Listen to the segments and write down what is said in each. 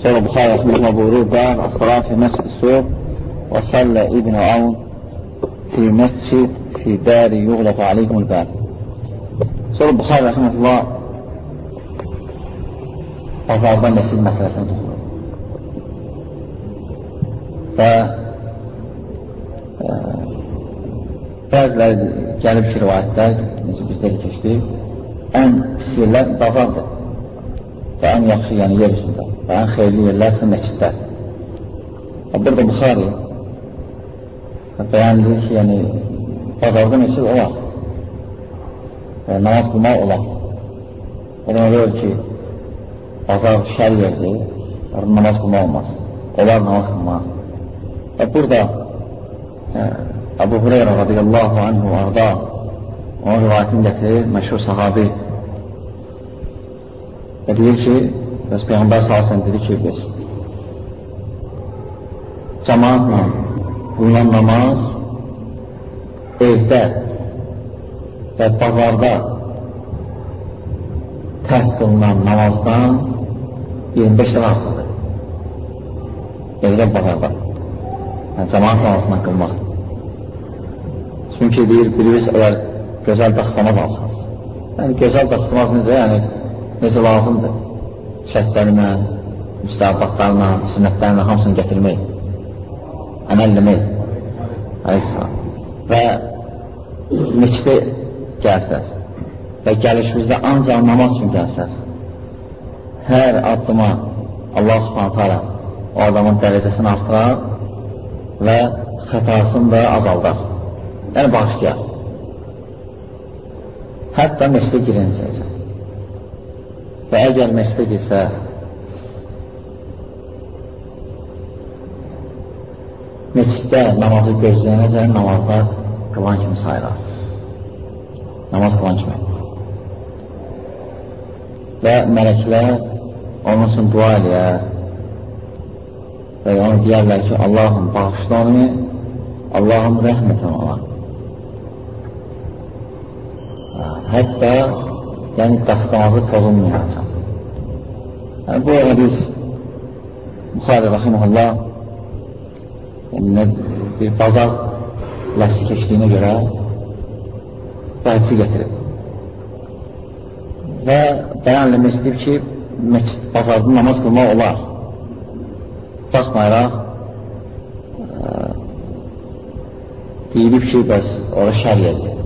Sonra Buxar Rəhməllə buyurur, Bəl əsra fi məscid suq və sallə İbn Avun fi məscid fi dəri yuğlaqı aleyhumul bəl. Sonra Buxar Rəhməllə bazarda məscid məsələsini toxunur. Və e, bəziləri gəlib ki, rivayətlər, necə bizdə keçdik, ən pis yerlər bazardır və ən yaxşı yəni yer üstündə və ən xeyirli yerlər isə məscidlər. Burada Buxari bəyandır ki, yəni bazarda məscid olar. Yəni, namaz qılmaq olar. Ona görə ki, bazar şər yerdir, orada namaz qılmaq olmaz. Olar namaz qılmaq. Və burada ə, Əbu Hureyra radiyallahu anhu arda onun rivayətini gətirir, məşhur sahabi və deyir ki, Bəs Peyğəmbər salsın dedi ki, biz cəmaatla bulunan namaz evdə və bazarda tərk qılınan namazdan 25 lira artıqdır. Evdə bazarda. Yəni, cəmaat namazından qılmaq. Çünki deyir, bilirsiniz, əgər gözəl dastamaz alsınız. Yəni, gözəl dastamaz necə, yəni, necə lazımdır şərtlərinə, müstəhabatlarına, sünnətlərinə hamısını gətirmək, əməlləmək, əleyhissalam. Və meçdə gəlsəz və gəlişimizdə ancaq namaz üçün gəlsəz, hər addıma Allah subhanətə alə o adamın dərəcəsini artırar və xətasını da azaldar. Yəni, bağışlayar. Hətta meçdə girincəyəcək. Və əgər məsləq isə meçiddə namazı gözləyənəcən namazda qılan kimi sayılar. Namaz qılan kimi. Və mələklər onun üçün dua eləyər və onu deyərlər ki, Allahım bağışla onu, Allahım rəhmətən ona. Hətta yəni dastamazı pozulmayacaq. Yəni, bu hədis Buxarə Rəximəllah yəni, bir bazar ləfsi keçdiyinə görə bu hədisi gətirib. Və bəyan eləmək istəyib ki, məscid, bazarda namaz qılmaq olar. Baxmayaraq, ə, deyilib ki, bəs ora şər yerdir.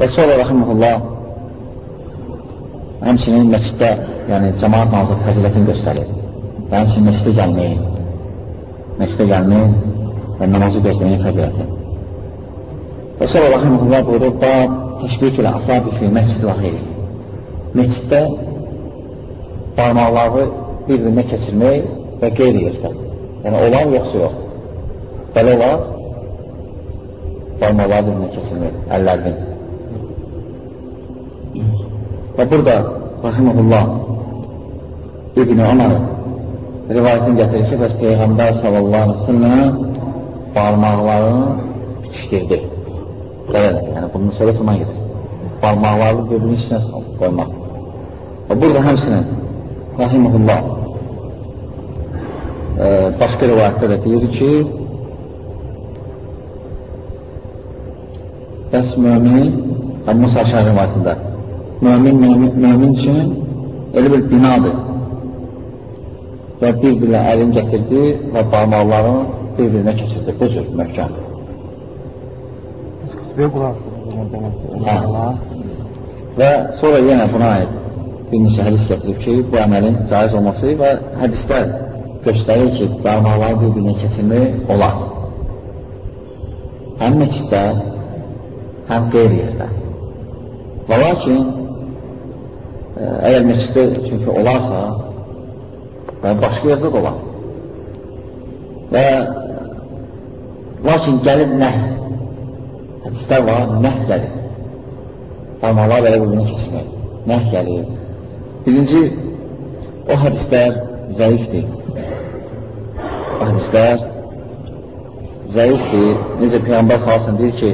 Və sonra rəximəllah həmçinin məsciddə, yəni cəmaat namazı fəzilətini göstərir. Və həmçinin məscidə gəlməyi, məscidə gəlməyi və namazı gözləməyi fəziləti. Və sonra Rahimullah buyurur, bab təşbik ilə asabi fi məscid və xeyri. Məsciddə barmaqları bir-birinə keçirmək və qeyri yerdə. Yəni, olar yoxsa yox. Belə olar, barmaqları bir-birinə keçirmək, əllərini. Və burada, rəhiməhullah, İbn-i Ömər rivayətini gətirir ki, bəs Peyğəmbər sallallahu aleyhi ve sellem barmaqlarını bitişdirdi. Belədir, yəni bunun sonra tuma gedir. Barmaqlarını bir-birinin içinə qoymaq. Və burada həmsinin, rəhiməhullah, e, başqa rivayətdə də deyir ki, bəs mümin, Musa Şəhər rivayətində, mömin, mömin, üçün elə bir binadır. Və bir-birlə əlini gətirdi və barmaqlarını bir-birinə keçirdi. Bu cür möhkəm. Hə. Və sonra yenə buna aid bir neçə hədis gətirib ki, bu əməlin caiz olması və hədislər göstərir ki, barmaqları bir-birinə keçirmək olar. Həm məkiddə, həm qeyri yerdə. Və lakin əgər məsciddə çünki olarsa, və başqa yerdə də olar. Və lakin gəlib nəh, hədislər var, nəh gəlir. Parmaqlar belə quluna keçirmək, nəh gəlir. Birinci, o hədislər zəifdir. O hədislər zəifdir. Necə Peyyambər salsın deyir ki,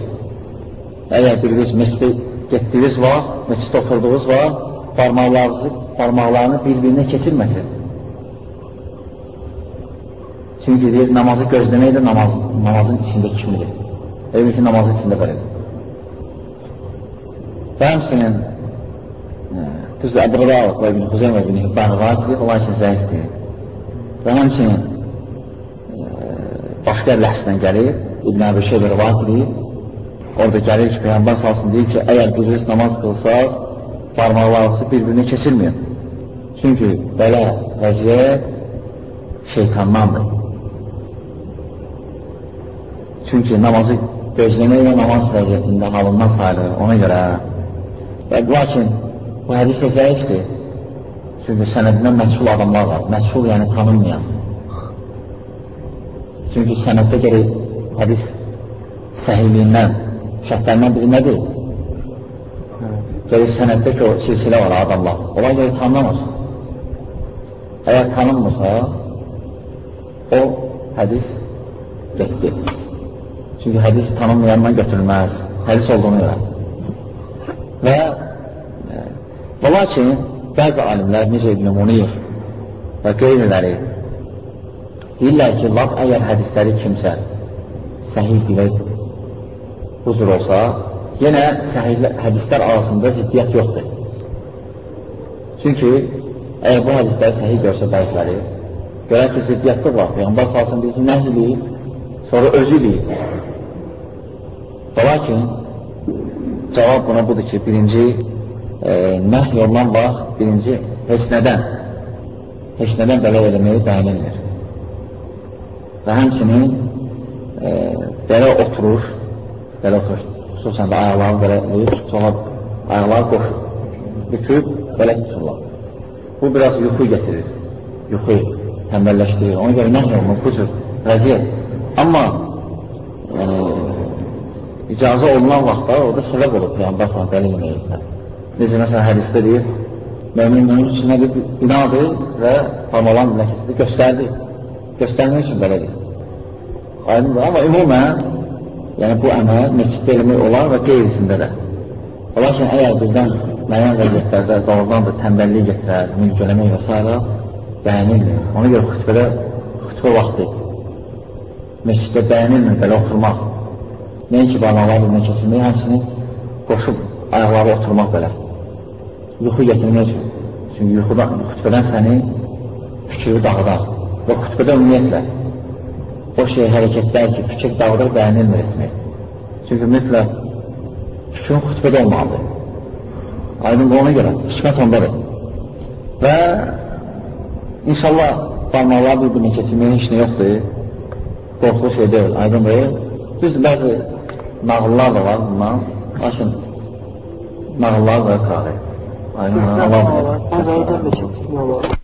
əgər biriniz məscidə getdiyiniz vaxt, məsciddə oturduğunuz vaxt, parmaqlarını, parmaqlarını bir-birinə keçirməsin. Çünki deyir, namazı gözləmək də namaz, namazın içində kimidir. Elə ki, namazın içində belədir. Və həmsinin e, düzdür, Əbrədə alıq və İbn Xuzəm və İbn Hübbən rivayətdir, onlar üçün zəifdir. Və həmsinin e, başqa ləhsdən gəlir, İbn Şeybə rivayət edir, orada gəlir ki, Peyyambər salsın deyir ki, əgər biriniz namaz qılsaz, parmaqlarınızı bir-birinə keçirməyin. Çünki belə vəziyyət şeytandandır. Çünki namazı gözləmək və namaz vəziyyətində halından sayılır. Ona görə Və lakin bu hədis də zəifdir. Çünki sənədindən məsul adamlar var. Məsul yəni tanınmayan. Çünki sənəddə gerək hədis səhiliyindən, şərtlərindən biri nədir? Gerək sənəddə ki, o silsilə var adamlar. Onlar gerək tanınamaz. Əgər tanınmırsa, o hədis getdi. Çünki hədis tanınmayandan götürülməz. Hədis olduğunu görə. Və və lakin bəzi alimlər, necə İbn-i Munir və qeyriləri deyirlər ki, laf əgər hədisləri kimsə səhih bilək huzur olsa, yenə səhih hədislər arasında ziddiyyət yoxdur. Çünki əgər bu hədisləri səhih görsə bəziləri, görər ki, ziddiyyətli var, Peyğəmbər salsın deyir ki, nəhl eləyir, sonra özü eləyir. Və lakin Cavab buna budur ki, birinci e, nəhy olunan vaxt, birinci heç nədən, heç nədən belə eləməyi bəyənilmir. Və həmçinin e, belə oturur, belə oturur, xüsusən də ayaqlarını belə eləyib, sonra ayaqları qoşur, büküb, belə tuturlar. Bu biraz yuxu getirir, yuxu təmbəlləşdirir. Ona görə nəhy olunur bu cür vəziyyət. Amma yəni, icazə olunan vaxtda orada səbəb olur Peyyambər sana dəli eləməklə. Necə məsələn hədisdə deyir, mömin mömin üstünə bir binadır və parmalan ləkəsidir, göstərdi. Göstərmək üçün belədir. Aydındır, amma ümumən, yəni bu əməl məsciddə eləmək olar və qeyrisində də. Lakin əgər birdən müəyyən vəziyyətlərdə doğrudan da təmbəllik gətirər, mülkələmək və s. bəyənilmir. Ona görə xütbədə, xütbə vaxtı məsciddə bəyənilmir belə oturmaq. Nəinki barmaqları birinə kəsilmək, həmsinin qoşub ayaqları oturmaq belə. Yuxu getirmək üçün. Çünki yuxudan, xütbədən səni fikri dağıdar. Və xütbədə ümumiyyətlə o şey hərəkətlər ki, fikir dağıdır, bəyənilmir etmək. Çünki mütləq fikrin xütbədə olmalıdır. Aydın ona görə, hikmət ondadır. Və inşallah barmaqları bir-birinə keçirməyə heç nə yoxdur. Qorxulu şey deyil, aydındır. Düzdür, bəzi nağıllar da var bundan. Lakin nağıllar da qari. Aynen, Allah bilir.